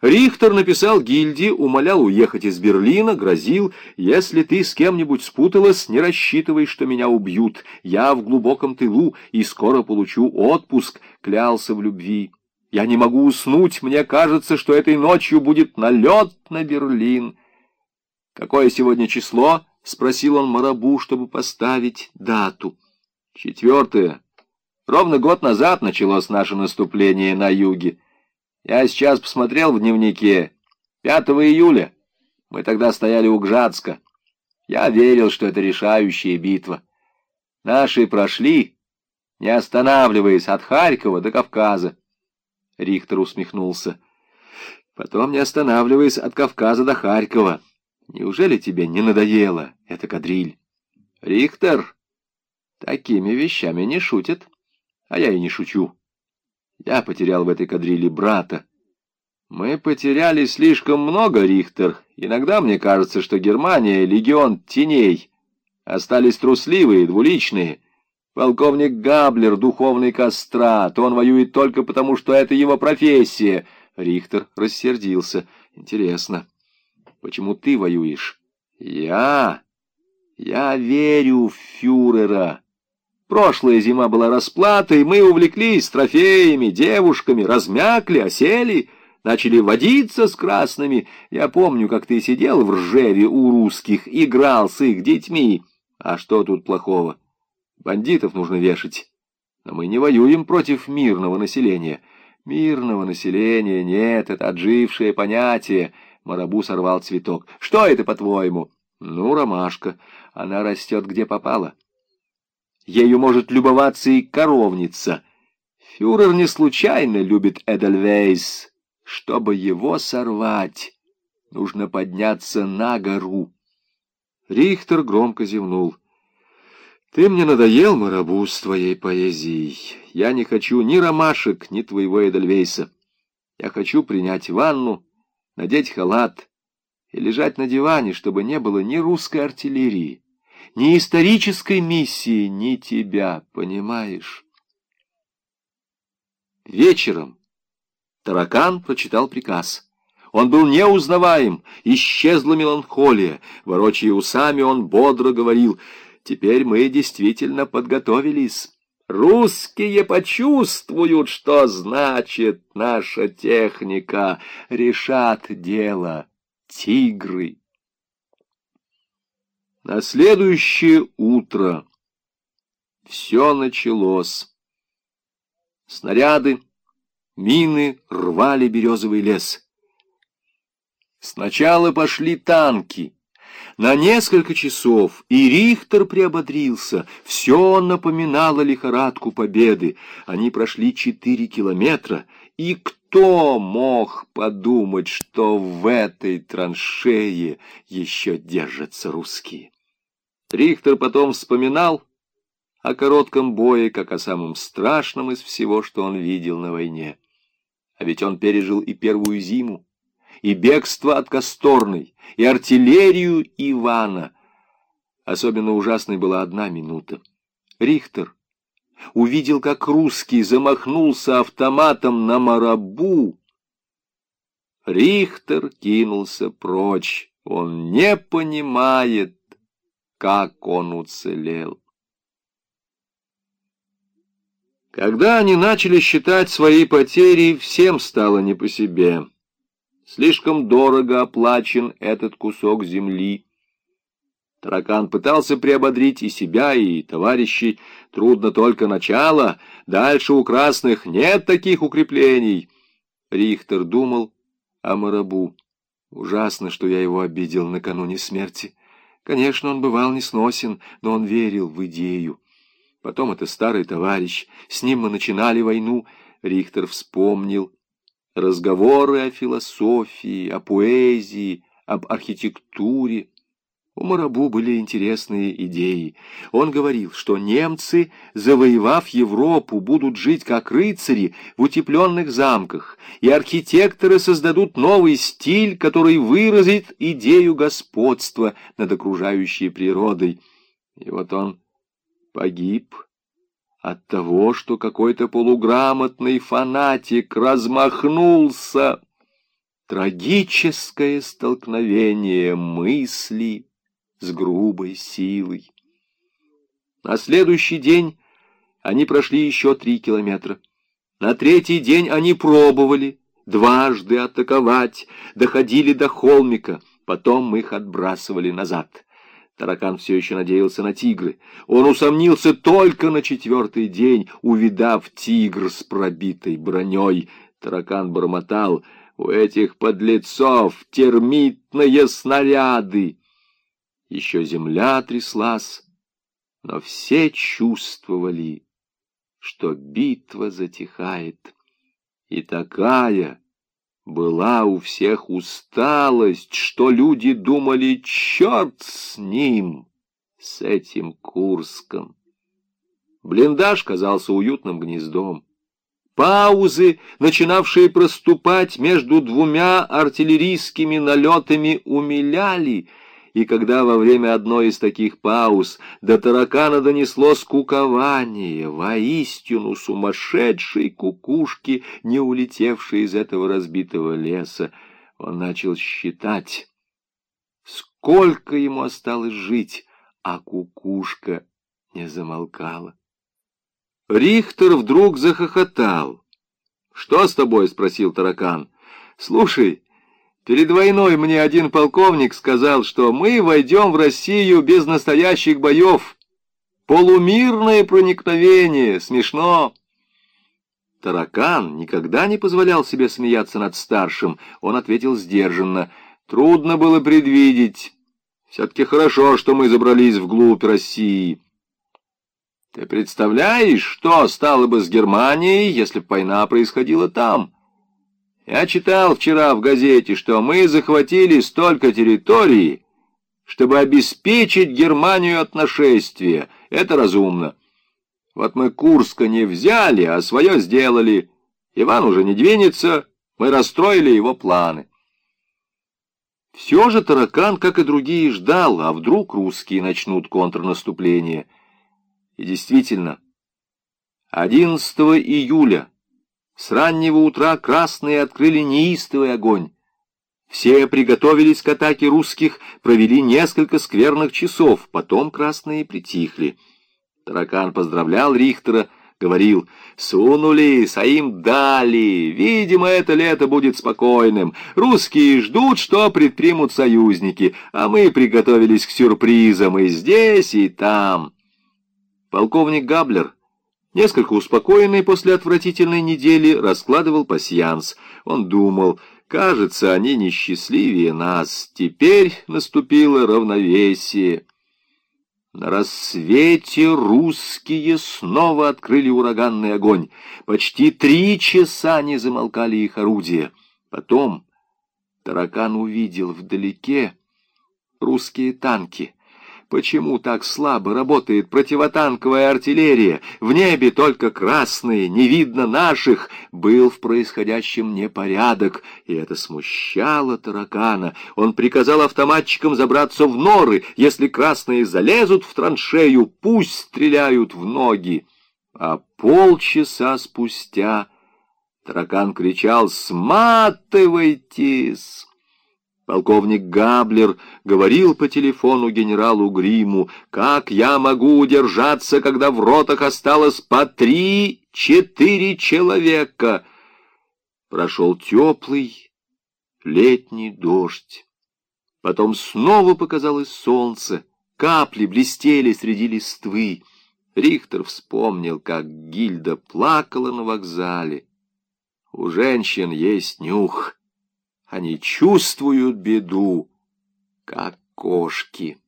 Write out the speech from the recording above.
Рихтер написал гильдии, умолял уехать из Берлина, грозил, если ты с кем-нибудь спуталась, не рассчитывай, что меня убьют. Я в глубоком тылу и скоро получу отпуск, клялся в любви. Я не могу уснуть, мне кажется, что этой ночью будет налет на Берлин. Какое сегодня число? — спросил он Марабу, чтобы поставить дату. Четвертое. Ровно год назад началось наше наступление на юге. Я сейчас посмотрел в дневнике. 5 июля. Мы тогда стояли у Гжатска. Я верил, что это решающая битва. Наши прошли, не останавливаясь от Харькова до Кавказа. Рихтер усмехнулся. Потом не останавливаясь от Кавказа до Харькова. Неужели тебе не надоело эта кадриль? Рихтер такими вещами не шутит, а я и не шучу. Я потерял в этой кадриле брата. Мы потеряли слишком много, Рихтер. Иногда мне кажется, что Германия — легион теней. Остались трусливые, двуличные. Полковник Габлер — духовный кастрат. Он воюет только потому, что это его профессия. Рихтер рассердился. Интересно, почему ты воюешь? Я... Я верю в фюрера. Прошлая зима была расплатой, мы увлеклись трофеями, девушками, размякли, осели, начали водиться с красными. Я помню, как ты сидел в ржеве у русских, играл с их детьми. А что тут плохого? Бандитов нужно вешать. Но мы не воюем против мирного населения. Мирного населения нет, это отжившее понятие. Марабу сорвал цветок. Что это, по-твоему? Ну, ромашка. Она растет, где попала. Ею может любоваться и коровница. Фюрер не случайно любит Эдельвейс. Чтобы его сорвать, нужно подняться на гору. Рихтер громко зевнул. «Ты мне надоел, Марабу, с твоей поэзией. Я не хочу ни ромашек, ни твоего Эдельвейса. Я хочу принять ванну, надеть халат и лежать на диване, чтобы не было ни русской артиллерии, ни исторической миссии, ни тебя, понимаешь? Вечером таракан прочитал приказ. Он был неузнаваем, исчезла меланхолия. Ворочая усами, он бодро говорил, «Теперь мы действительно подготовились». Русские почувствуют, что значит наша техника, решат дело тигры. На следующее утро все началось. Снаряды, мины рвали березовый лес. Сначала пошли танки. На несколько часов и Рихтер приободрился. Все напоминало лихорадку победы. Они прошли четыре километра, и кто мог подумать, что в этой траншее еще держатся русские? Рихтер потом вспоминал о коротком бое, как о самом страшном из всего, что он видел на войне. А ведь он пережил и первую зиму, и бегство от Косторной, и артиллерию Ивана. Особенно ужасной была одна минута. Рихтер увидел, как русский замахнулся автоматом на марабу. Рихтер кинулся прочь. Он не понимает, как он уцелел. Когда они начали считать свои потери, всем стало не по себе. Слишком дорого оплачен этот кусок земли. Таракан пытался приободрить и себя, и товарищей. Трудно только начало. Дальше у красных нет таких укреплений. Рихтер думал о Марабу. Ужасно, что я его обидел накануне смерти. Конечно, он бывал несносен, но он верил в идею. Потом это старый товарищ. С ним мы начинали войну. Рихтер вспомнил разговоры о философии, о поэзии, об архитектуре. У Марабу были интересные идеи. Он говорил, что немцы, завоевав Европу, будут жить как рыцари в утепленных замках, и архитекторы создадут новый стиль, который выразит идею господства над окружающей природой. И вот он погиб от того, что какой-то полуграмотный фанатик размахнулся Трагическое столкновение мысли с грубой силой. На следующий день они прошли еще три километра. На третий день они пробовали дважды атаковать, доходили до холмика, потом их отбрасывали назад. Таракан все еще надеялся на тигры. Он усомнился только на четвертый день, увидав тигр с пробитой броней. Таракан бормотал, у этих подлецов термитные снаряды. Еще земля тряслась, но все чувствовали, что битва затихает. И такая была у всех усталость, что люди думали, черт с ним, с этим Курском. Блиндаж казался уютным гнездом. Паузы, начинавшие проступать между двумя артиллерийскими налетами, умиляли — и когда во время одной из таких пауз до таракана донесло скукование, воистину сумасшедшей кукушки, не улетевшей из этого разбитого леса, он начал считать, сколько ему осталось жить, а кукушка не замолкала. Рихтер вдруг захохотал. «Что с тобой?» — спросил таракан. «Слушай, Перед войной мне один полковник сказал, что мы войдем в Россию без настоящих боев. Полумирное проникновение, смешно. Таракан никогда не позволял себе смеяться над старшим. Он ответил сдержанно. Трудно было предвидеть. Все-таки хорошо, что мы забрались вглубь России. Ты представляешь, что стало бы с Германией, если бы война происходила там? Я читал вчера в газете, что мы захватили столько территории, чтобы обеспечить Германию от нашествия. Это разумно. Вот мы Курска не взяли, а свое сделали. Иван уже не двинется, мы расстроили его планы. Все же таракан, как и другие, ждал, а вдруг русские начнут контрнаступление. И действительно, 11 июля с раннего утра красные открыли неистовый огонь. Все приготовились к атаке русских, провели несколько скверных часов, потом красные притихли. Таракан поздравлял Рихтера, говорил, «Сунулись, а им дали. Видимо, это лето будет спокойным. Русские ждут, что предпримут союзники, а мы приготовились к сюрпризам и здесь, и там». Полковник Габлер Несколько успокоенный после отвратительной недели, раскладывал пасьянс. Он думал, кажется, они несчастливее нас. Теперь наступило равновесие. На рассвете русские снова открыли ураганный огонь. Почти три часа не замолкали их орудия. Потом таракан увидел вдалеке русские танки — Почему так слабо работает противотанковая артиллерия? В небе только красные, не видно наших. Был в происходящем непорядок, и это смущало таракана. Он приказал автоматчикам забраться в норы. Если красные залезут в траншею, пусть стреляют в ноги. А полчаса спустя таракан кричал «Сматывайтесь!» Полковник Габлер говорил по телефону генералу Гриму, «Как я могу удержаться, когда в ротах осталось по три-четыре человека?» Прошел теплый летний дождь. Потом снова показалось солнце, капли блестели среди листвы. Рихтер вспомнил, как Гильда плакала на вокзале. У женщин есть нюх. Они чувствуют беду, как кошки.